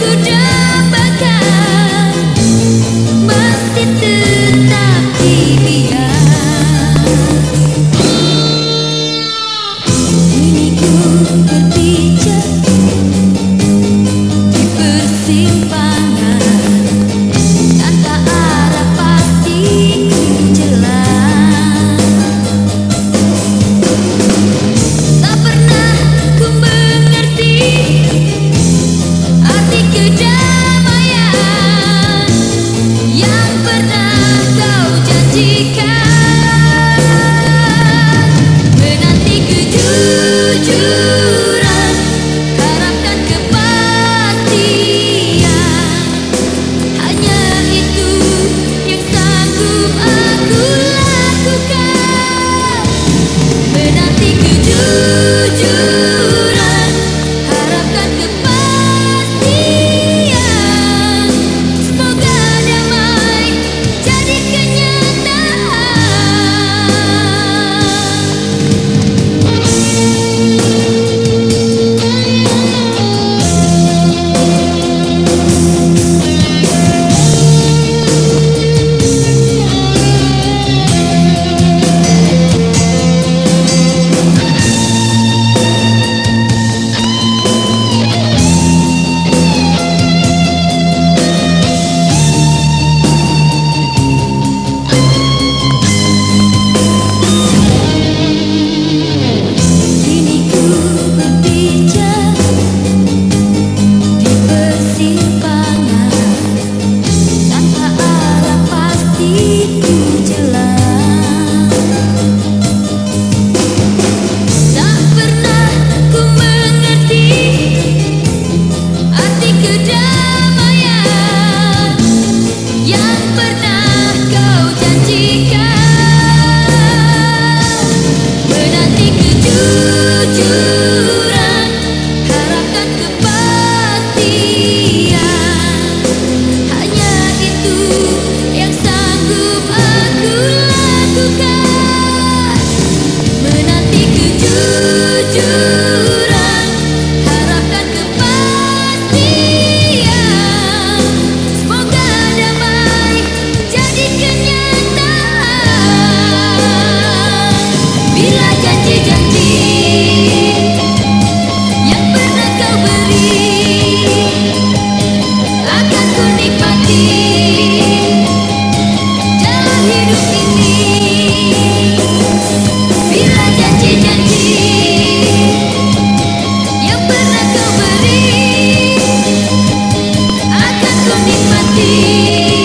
could do menikmati